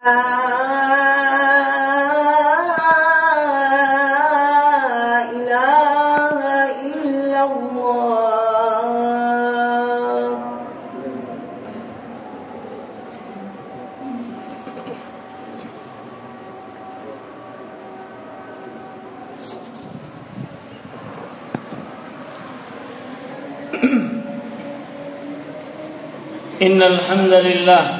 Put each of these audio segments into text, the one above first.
إله إلا الله إن الحمد لله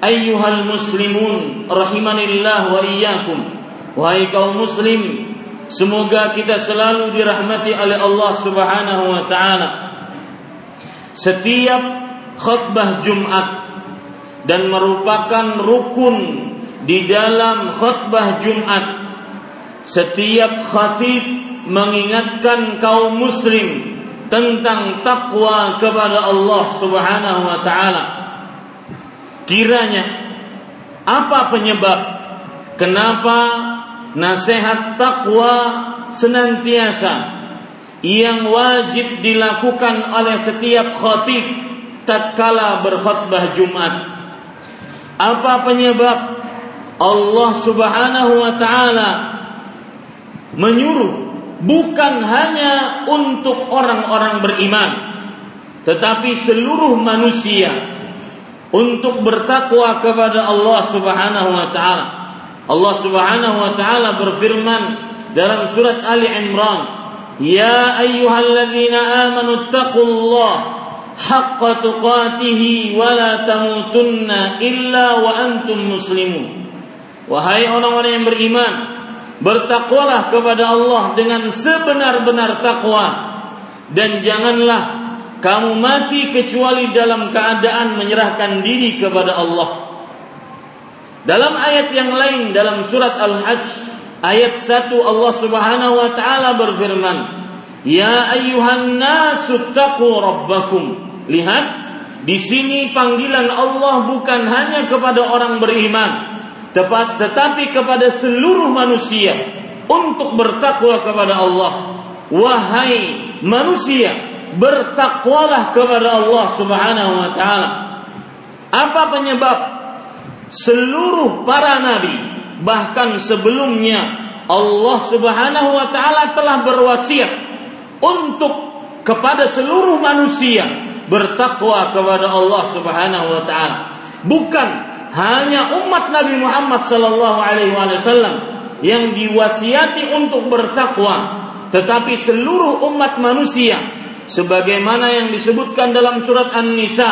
Ayyuhal muslimun rahimanillah wa iyyakum. Wahai kaum muslim semoga kita selalu dirahmati oleh Allah Subhanahu wa taala. Setiap khutbah Jumat dan merupakan rukun di dalam khutbah Jumat setiap khatib mengingatkan kaum muslim tentang takwa kepada Allah Subhanahu wa taala Kiranya apa penyebab kenapa nasihat takwa senantiasa yang wajib dilakukan oleh setiap khatib tatkala berkhutbah Jumat? Apa penyebab Allah Subhanahu wa taala menyuruh bukan hanya untuk orang-orang beriman tetapi seluruh manusia untuk bertakwa kepada Allah Subhanahu wa taala. Allah Subhanahu wa taala berfirman dalam surat Ali Imran, "Ya ayyuhalladzina amanu taqullaha haqqa tuqatih wa la tamutunna illa wa antum muslimun." Wahai orang-orang yang beriman, bertakwalah kepada Allah dengan sebenar-benar takwa dan janganlah kamu mati kecuali dalam keadaan menyerahkan diri kepada Allah. Dalam ayat yang lain dalam surat Al-Hajj ayat 1 Allah Subhanahu wa taala berfirman, "Ya ayyuhan nasu taqu rabbakum." Lihat, di sini panggilan Allah bukan hanya kepada orang beriman, tepat tetapi kepada seluruh manusia untuk bertakwa kepada Allah. Wahai manusia, bertakwalah kepada Allah Subhanahu wa taala. Apa penyebab seluruh para nabi bahkan sebelumnya Allah Subhanahu wa taala telah berwasiat untuk kepada seluruh manusia bertakwa kepada Allah Subhanahu wa taala. Bukan hanya umat Nabi Muhammad sallallahu alaihi wasallam yang diwasiati untuk bertakwa, tetapi seluruh umat manusia sebagaimana yang disebutkan dalam surat An-Nisa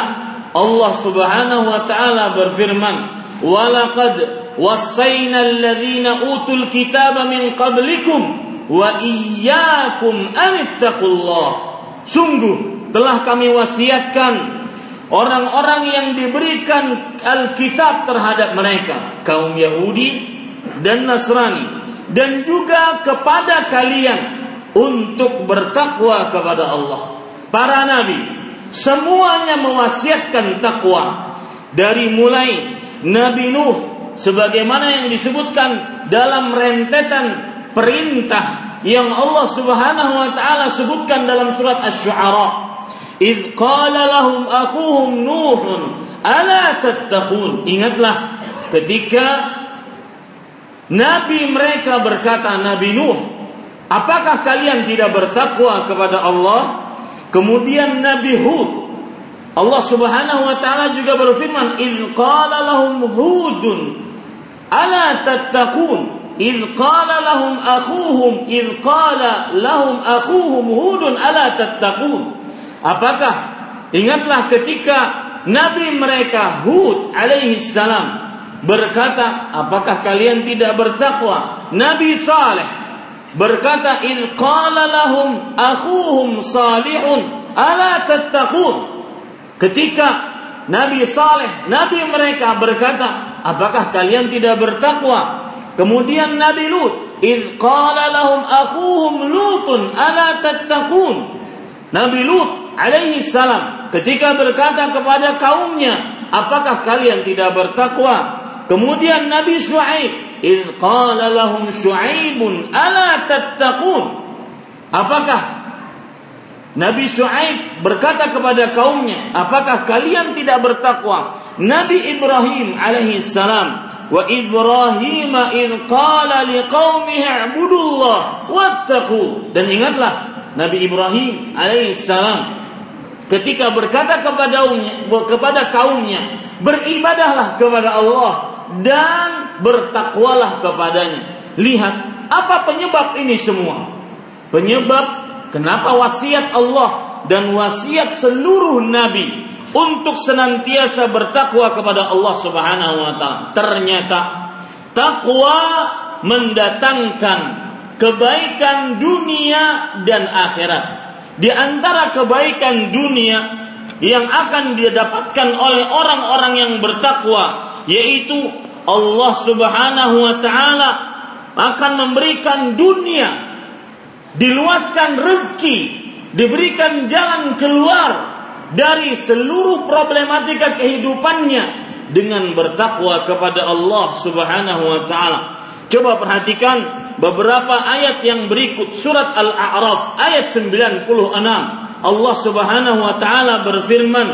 Allah Subhanahu wa taala berfirman walaqad wassayna alladhina utul kitaba min qablikum wa iyyakum an sungguh telah kami wasiatkan orang-orang yang diberikan Alkitab terhadap mereka, kaum Yahudi dan Nasrani, dan juga kepada kalian untuk bertakwa kepada Allah. Para nabi semuanya mewasiatkan takwa dari mulai Nabi Nuh sebagaimana yang disebutkan dalam rentetan perintah yang Allah Subhanahu wa taala sebutkan dalam surat Asy-Syu'ara. Idz qala lahum akhuhum Nuhun ala tattaqun. Ingatlah ketika nabi mereka berkata Nabi Nuh Apakah kalian tidak bertakwa kepada Allah? Kemudian Nabi Hud Allah Subhanahu wa taala juga berfirman, "Idz qala lahum Hudun ala tattaqun?" Idz qala lahum akhuhum, idz qala lahum akhuhum Hudun ala tattaqun? Apakah ingatlah ketika nabi mereka Hud alaihi salam berkata, "Apakah kalian tidak bertakwa?" Nabi Saleh berkata, "In qala lahum akhuhum salihun, ala tattaqun?" Ketika Nabi Saleh, Nabi mereka berkata, "Apakah kalian tidak bertakwa?" Kemudian Nabi Lut, "In qala lahum akhuhum Lutun, ala tattaqun?" Nabi Lut alaihi salam ketika berkata kepada kaumnya, "Apakah kalian tidak bertakwa?" Kemudian Nabi Shu'aib, "In qala lahum ala tattaqun?" Apakah Nabi Shu'aib berkata kepada kaumnya, "Apakah kalian tidak bertakwa?" Nabi Ibrahim alaihi salam, "Wa Ibrahim in qala liqaumihi i'budullah wattaqu." Dan ingatlah Nabi Ibrahim alaihi salam ketika berkata kepada kepada kaumnya beribadahlah kepada Allah dan bertakwalah kepadanya. Lihat apa penyebab ini semua. Penyebab kenapa wasiat Allah dan wasiat seluruh nabi untuk senantiasa bertakwa kepada Allah Subhanahu wa taala. Ternyata takwa mendatangkan kebaikan dunia dan akhirat. Di antara kebaikan dunia yang akan didapatkan oleh orang-orang yang bertakwa yaitu Allah Subhanahu wa taala akan memberikan dunia diluaskan rezeki diberikan jalan keluar dari seluruh problematika kehidupannya dengan bertakwa kepada Allah Subhanahu wa taala. Coba perhatikan beberapa ayat yang berikut surat Al-A'raf ayat 96 Allah Subhanahu wa taala berfirman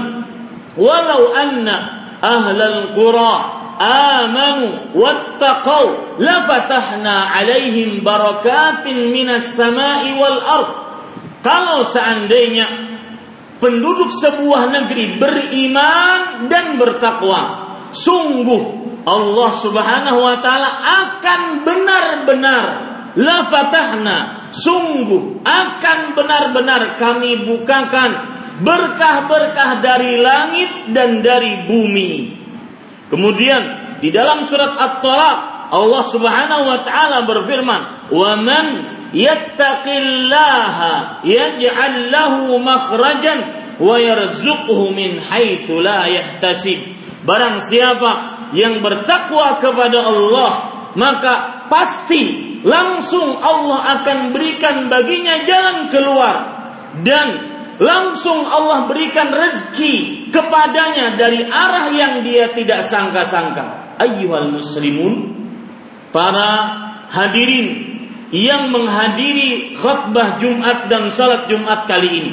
walau anna ahlal qura amanu wattaqau lafatahna alaihim barakatin minas sama'i wal ard. Kalau seandainya penduduk sebuah negeri beriman dan bertakwa sungguh Allah Subhanahu wa taala akan benar-benar la fatahna sungguh akan benar-benar kami bukakan berkah-berkah dari langit dan dari bumi. Kemudian di dalam surat At-Talaq Allah Subhanahu wa taala berfirman, "Wa man yattaqillaha yaj'al lahu makhrajan wa yarzuqhu min haitsu la yahtasib." Barang siapa yang bertakwa kepada Allah, maka pasti langsung Allah akan berikan baginya jalan keluar dan langsung Allah berikan rezeki kepadanya dari arah yang dia tidak sangka-sangka. Ayyuhal muslimun, para hadirin yang menghadiri khutbah Jumat dan salat Jumat kali ini.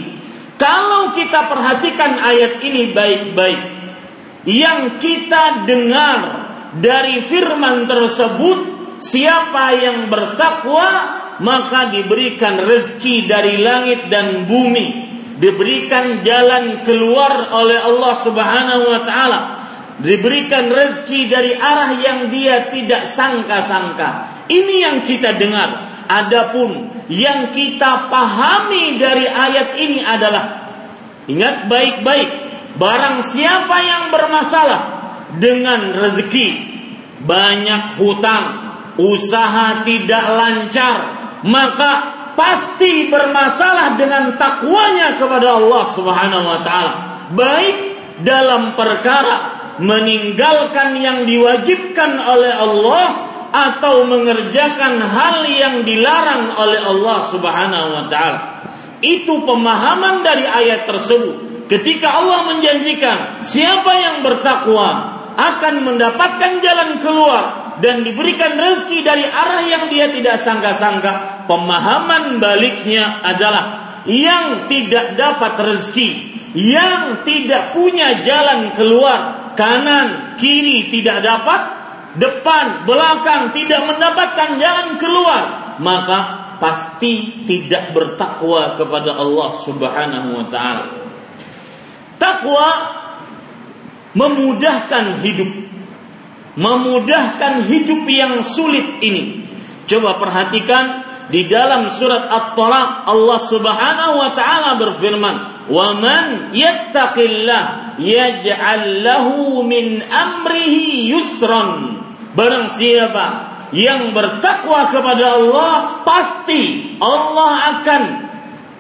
Kalau kita perhatikan ayat ini baik-baik, yang kita dengar dari firman tersebut siapa yang bertakwa maka diberikan rezeki dari langit dan bumi. Diberikan jalan keluar oleh Allah Subhanahu wa taala. Diberikan rezeki dari arah yang dia tidak sangka-sangka. Ini yang kita dengar. Adapun yang kita pahami dari ayat ini adalah ingat baik-baik Barang siapa yang bermasalah dengan rezeki, banyak hutang, usaha tidak lancar, maka pasti bermasalah dengan takwanya kepada Allah Subhanahu wa taala. Baik dalam perkara meninggalkan yang diwajibkan oleh Allah atau mengerjakan hal yang dilarang oleh Allah Subhanahu wa taala. Itu pemahaman dari ayat tersebut. Ketika Allah menjanjikan siapa yang bertakwa akan mendapatkan jalan keluar dan diberikan rezeki dari arah yang dia tidak sangka-sangka. Pemahaman baliknya adalah yang tidak dapat rezeki, yang tidak punya jalan keluar, kanan, kiri tidak dapat, depan, belakang tidak mendapatkan jalan keluar, maka pasti tidak bertakwa kepada Allah Subhanahu wa taala. Takwa memudahkan hidup memudahkan hidup yang sulit ini. Coba perhatikan di dalam surat At-Talaq Allah Subhanahu wa taala berfirman, "Wa man yattaqillah yaj'al lahu min amrihi yusran." Barang siapa yang bertakwa kepada Allah, pasti Allah akan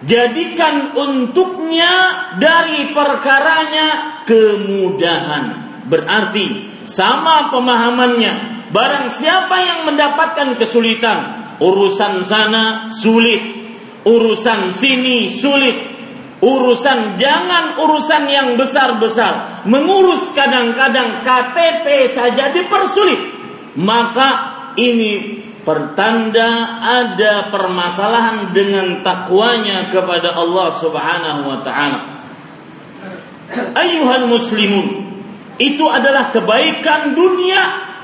jadikan untuknya dari perkaranya kemudahan. Berarti sama pemahamannya. Barang siapa yang mendapatkan kesulitan, urusan sana sulit, urusan sini sulit, urusan jangan urusan yang besar-besar, mengurus kadang-kadang KTP saja dipersulit, maka ini pertanda ada permasalahan dengan takwanya kepada Allah Subhanahu wa taala. Ayuhal muslimun, itu adalah kebaikan dunia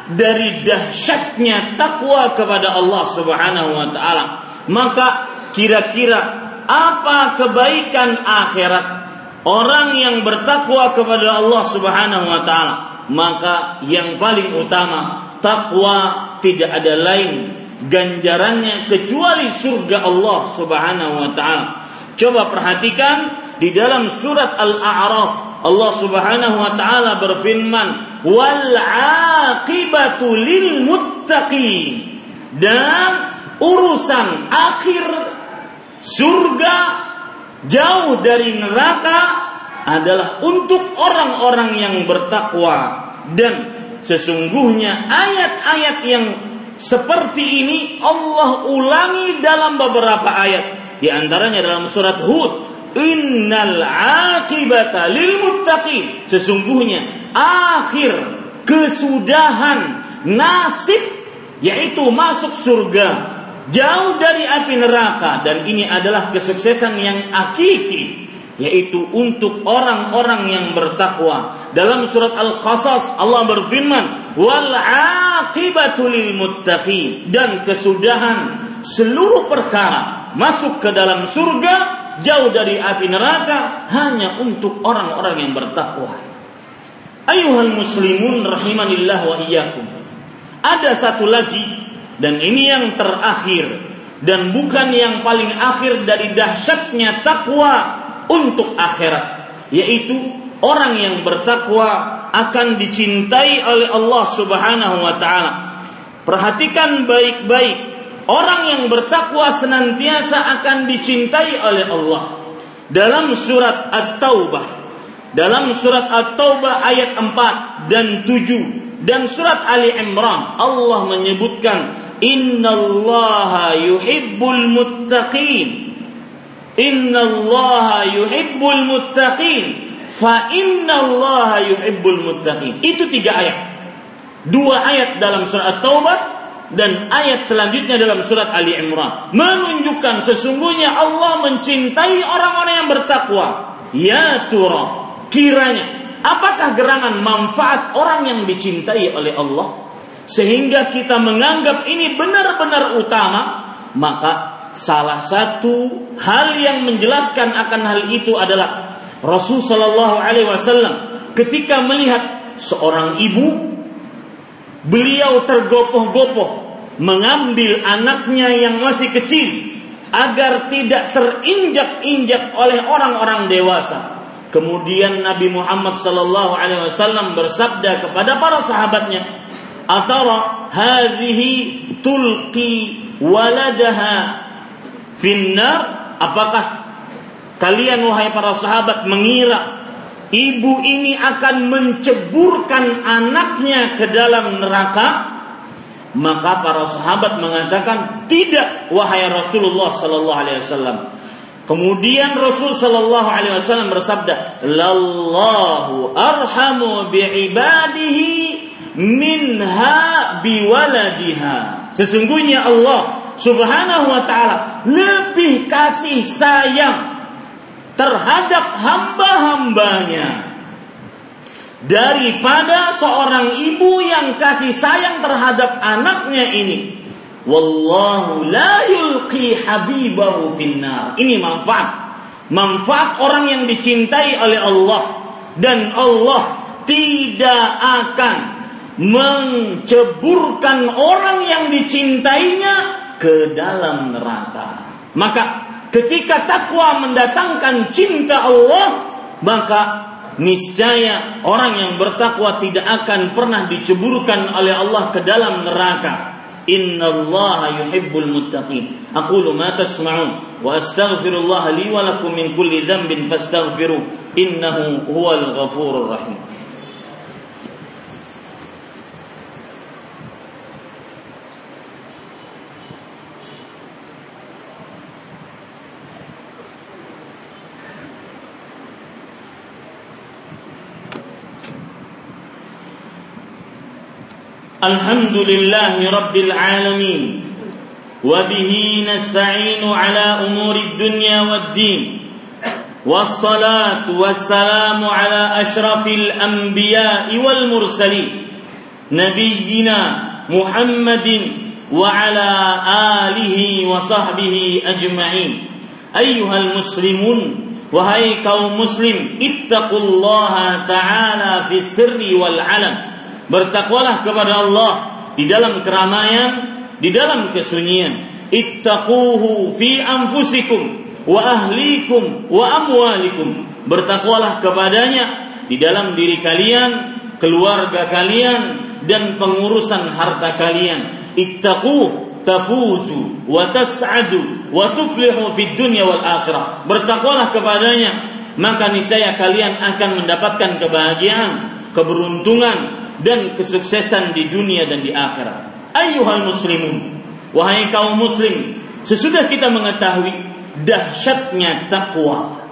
dari dahsyatnya takwa kepada Allah Subhanahu wa taala. Maka kira-kira apa kebaikan akhirat orang yang bertakwa kepada Allah Subhanahu wa taala? Maka yang paling utama takwa tidak ada lain ganjarannya kecuali surga Allah Subhanahu wa taala. Coba perhatikan di dalam surat Al-A'raf Allah Subhanahu wa taala berfirman, "Wal 'aqibatu lil muttaqin." Dan urusan akhir surga jauh dari neraka adalah untuk orang-orang yang bertakwa dan sesungguhnya ayat-ayat yang seperti ini Allah ulangi dalam beberapa ayat di antaranya dalam surat Hud Innal akibata lil muttaqin. Sesungguhnya akhir kesudahan nasib yaitu masuk surga jauh dari api neraka dan ini adalah kesuksesan yang hakiki yaitu untuk orang-orang yang bertakwa. Dalam surat Al-Qasas Allah berfirman, "Wal aqibatu lil muttaqin." Dan kesudahan seluruh perkara masuk ke dalam surga jauh dari api neraka hanya untuk orang-orang yang bertakwa. Ayuhal muslimun rahimanillah wa iyyakum. Ada satu lagi dan ini yang terakhir dan bukan yang paling akhir dari dahsyatnya takwa untuk akhirat yaitu orang yang bertakwa akan dicintai oleh Allah Subhanahu wa taala. Perhatikan baik-baik Orang yang bertakwa senantiasa akan dicintai oleh Allah. Dalam surat At-Taubah, dalam surat At-Taubah ayat 4 dan 7 dan surat Ali Imran Allah menyebutkan innallaha yuhibbul muttaqin. Innallaha yuhibbul muttaqin. Fa innallaha yuhibbul muttaqin. Itu tiga ayat. Dua ayat dalam surat At-Taubah dan ayat selanjutnya dalam surat Ali Imran. Menunjukkan sesungguhnya Allah mencintai orang-orang yang bertakwa. Ya tura, kiranya apakah gerangan manfaat orang yang dicintai oleh Allah? Sehingga kita menganggap ini benar-benar utama, maka salah satu hal yang menjelaskan akan hal itu adalah Rasul Shallallahu Alaihi Wasallam ketika melihat seorang ibu beliau tergopoh-gopoh mengambil anaknya yang masih kecil agar tidak terinjak-injak oleh orang-orang dewasa. Kemudian Nabi Muhammad sallallahu alaihi wasallam bersabda kepada para sahabatnya, "Atara hadhihi tulqi waladaha finnar apakah kalian wahai para sahabat mengira ibu ini akan menceburkan anaknya ke dalam neraka? Maka para sahabat mengatakan, "Tidak, wahai Rasulullah sallallahu alaihi wasallam." Kemudian Rasul sallallahu alaihi wasallam bersabda, "Lallahu arhamu bi'ibadihi minha biwaladiha." Sesungguhnya Allah Subhanahu wa taala lebih kasih sayang terhadap hamba-hambanya daripada seorang ibu yang kasih sayang terhadap anaknya ini. Wallahu la yulqi habibahu finnar. Ini manfaat. Manfaat orang yang dicintai oleh Allah dan Allah tidak akan menceburkan orang yang dicintainya ke dalam neraka. Maka Ketika takwa mendatangkan cinta Allah, maka niscaya orang yang bertakwa tidak akan pernah diceburkan oleh Allah ke dalam neraka. Inna Allah yuhibbul muttaqin. Aqulu ma tasma'un wa astaghfirullah li wa lakum min kulli dhanbin fastaghfiru innahu huwal ghafurur rahim. الحمد لله رب العالمين وبه نستعين على أمور الدنيا والدين والصلاة والسلام على أشرف الأنبياء والمرسلين نبينا محمد وعلى آله وصحبه أجمعين. أيها المسلمون وهي كوم مسلم اتقوا الله تعالى في السر والعلم. Bertakwalah kepada Allah di dalam keramaian, di dalam kesunyian. Ittaquhu fi anfusikum wa ahlikum wa amwalikum. Bertakwalah kepadanya di dalam diri kalian, keluarga kalian dan pengurusan harta kalian. Ittaquhu tafuzu wa tas'adu wa tuflihu fid dunya wal akhirah. Bertakwalah kepadanya, maka niscaya kalian akan mendapatkan kebahagiaan, keberuntungan dan kesuksesan di dunia dan di akhirat. Ayuhal muslimun, wahai kaum muslim, sesudah kita mengetahui dahsyatnya takwa,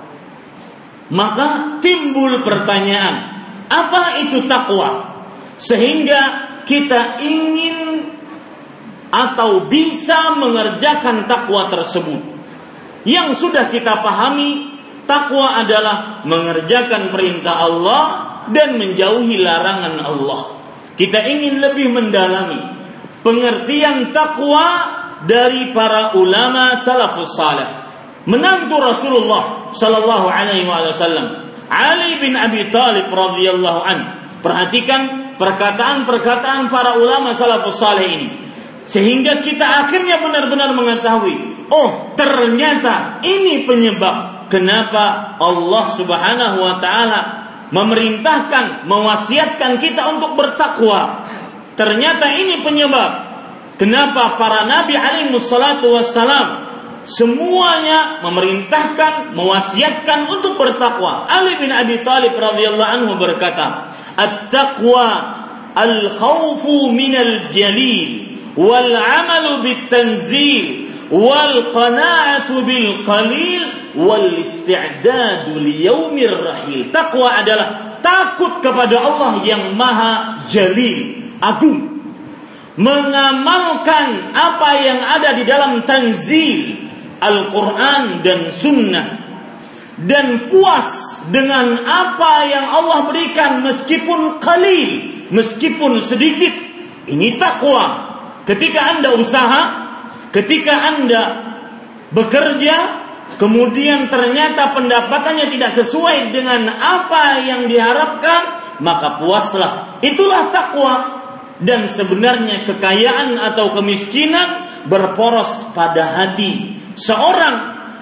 maka timbul pertanyaan, apa itu takwa? Sehingga kita ingin atau bisa mengerjakan takwa tersebut. Yang sudah kita pahami, takwa adalah mengerjakan perintah Allah dan menjauhi larangan Allah. Kita ingin lebih mendalami pengertian takwa dari para ulama salafus saleh. Menantu Rasulullah sallallahu alaihi wasallam Ali bin Abi Thalib radhiyallahu an. Perhatikan perkataan-perkataan para ulama salafus saleh ini. Sehingga kita akhirnya benar-benar mengetahui, oh ternyata ini penyebab kenapa Allah Subhanahu wa taala memerintahkan, mewasiatkan kita untuk bertakwa. Ternyata ini penyebab kenapa para nabi alaihi wassalatu wassalam semuanya memerintahkan, mewasiatkan untuk bertakwa. Ali bin Abi Thalib radhiyallahu anhu berkata, "At-taqwa al-khawfu min al-jalil wal 'amalu bit-tanzil wal qana'atu bil qalil wal isti'dadu liyaumir rahil. Takwa adalah takut kepada Allah yang maha jalil, agung. Mengamalkan apa yang ada di dalam tanzil Al-Quran dan Sunnah dan puas dengan apa yang Allah berikan meskipun kalil, meskipun sedikit. Ini takwa. Ketika Anda usaha, ketika Anda bekerja, kemudian ternyata pendapatannya tidak sesuai dengan apa yang diharapkan, maka puaslah. Itulah takwa. Dan sebenarnya kekayaan atau kemiskinan berporos pada hati. Seorang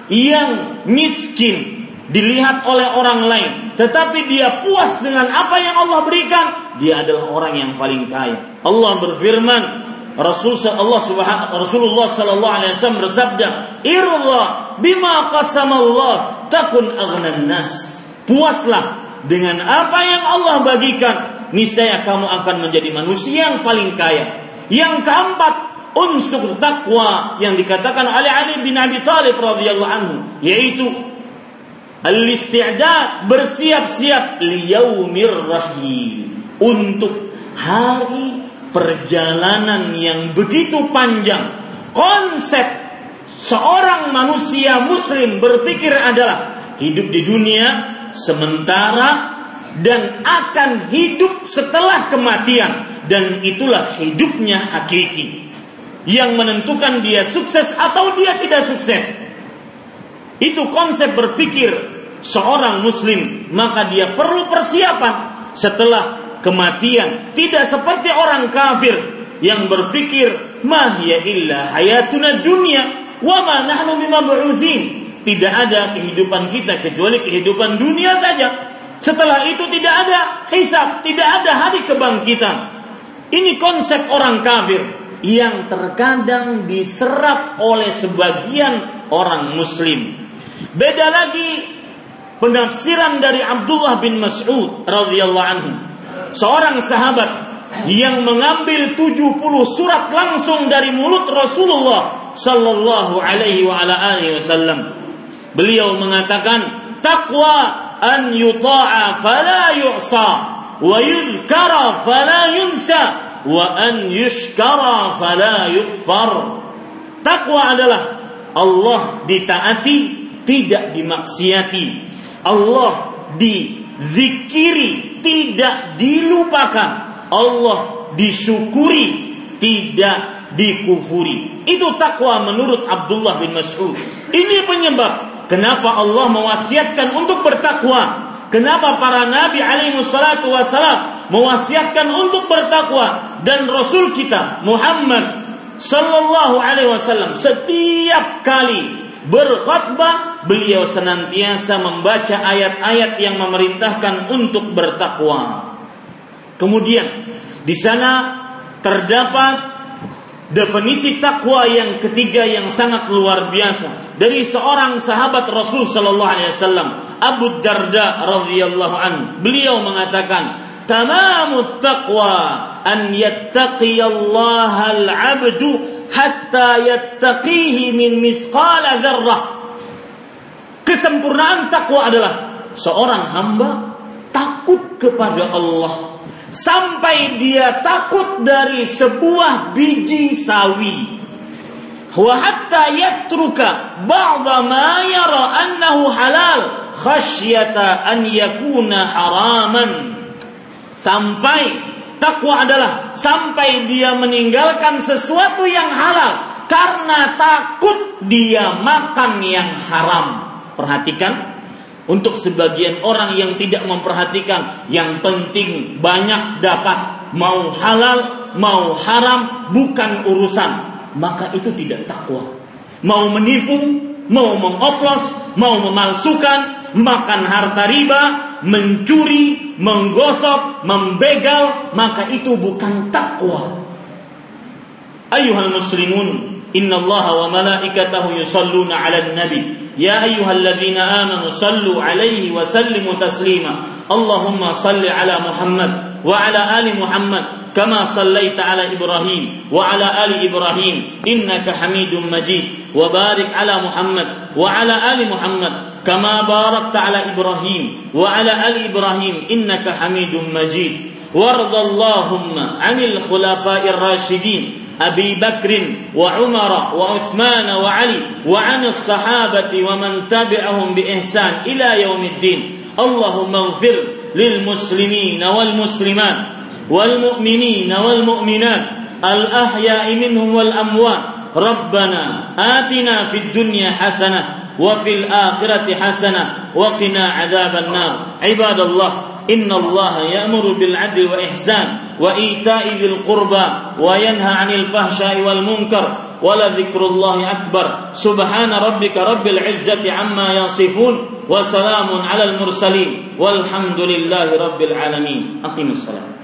yang miskin dilihat oleh orang lain, tetapi dia puas dengan apa yang Allah berikan, dia adalah orang yang paling kaya. Allah berfirman, Rasul Allah Rasulullah sallallahu alaihi wasallam bersabda, "Irla bima qasamallah takun aghnan nas." Puaslah dengan apa yang Allah bagikan, niscaya kamu akan menjadi manusia yang paling kaya. Yang keempat, unsur takwa yang dikatakan oleh Ali bin Abi Thalib radhiyallahu anhu, yaitu al-isti'dad bersiap-siap liyaumir rahim untuk hari perjalanan yang begitu panjang. Konsep seorang manusia muslim berpikir adalah hidup di dunia sementara dan akan hidup setelah kematian dan itulah hidupnya hakiki yang menentukan dia sukses atau dia tidak sukses. Itu konsep berpikir seorang muslim, maka dia perlu persiapan setelah kematian. Tidak seperti orang kafir yang berpikir mahya illa hayatuna dunia wa ma nahnu bimab'utsin. Tidak ada kehidupan kita kecuali kehidupan dunia saja. Setelah itu tidak ada hisab, tidak ada hari kebangkitan. Ini konsep orang kafir yang terkadang diserap oleh sebagian orang muslim. Beda lagi penafsiran dari Abdullah bin Mas'ud radhiyallahu anhu seorang sahabat yang mengambil 70 surat langsung dari mulut Rasulullah sallallahu alaihi wa ala alihi wasallam. Beliau mengatakan takwa an yuta'a fala yu'sa wa yuzkara fala yunsa wa an yushkara fala yukfar. Takwa adalah Allah ditaati, tidak dimaksiati. Allah dizikiri, tidak dilupakan. Allah disyukuri, tidak dikufuri. Itu takwa menurut Abdullah bin Mas'ud. Ini penyebab kenapa Allah mewasiatkan untuk bertakwa. Kenapa para nabi alaihi wassalatu wassalam mewasiatkan untuk bertakwa dan Rasul kita Muhammad sallallahu alaihi wasallam setiap kali berkhutbah beliau senantiasa membaca ayat-ayat yang memerintahkan untuk bertakwa. Kemudian di sana terdapat definisi takwa yang ketiga yang sangat luar biasa dari seorang sahabat Rasul sallallahu alaihi wasallam Abu Darda radhiyallahu an beliau mengatakan tamamut taqwa an yattaqiyallaha al-'abdu hatta yattaqihi min mithqala dzarrah. Kesempurnaan takwa adalah seorang hamba takut kepada Allah sampai dia takut dari sebuah biji sawi. Wa hatta yatruka ba'da ma yara annahu halal khasyata an yakuna haraman. Sampai Takwa adalah sampai dia meninggalkan sesuatu yang halal karena takut dia makan yang haram. Perhatikan, untuk sebagian orang yang tidak memperhatikan, yang penting banyak dapat, mau halal, mau haram, bukan urusan, maka itu tidak takwa. Mau menipu, mau mengoplos, mau memalsukan, makan harta riba, mencuri, menggosok, membegal, maka itu bukan takwa. Ayuhal muslimun, inna Allah wa malaikatahu yusalluna ala nabi. Ya ayyuhalladzina amanu sallu alaihi wa sallimu taslima. Allahumma salli ala Muhammad ala ali Muhammad كما صليت على إبراهيم وعلى آل إبراهيم إنك حميد مجيد وبارك على محمد وعلى آل محمد كما باركت على إبراهيم وعلى آل إبراهيم إنك حميد مجيد وارض اللهم عن الخلفاء الراشدين أبي بكر وعمر وعثمان وعلي وعن الصحابة ومن تبعهم بإحسان إلى يوم الدين اللهم اغفر للمسلمين والمسلمات والمؤمنين والمؤمنات الأحياء منهم والأموات. ربنا آتنا في الدنيا حسنة وفي الآخرة حسنة وقنا عذاب النار. عباد الله إن الله يأمر بالعدل وإحسان وإيتاء ذي القربى وينهى عن الفحشاء والمنكر ولذكر الله أكبر. سبحان ربك رب العزة عما يصفون. وسلام على المرسلين والحمد لله رب العالمين. أقم الصلاة.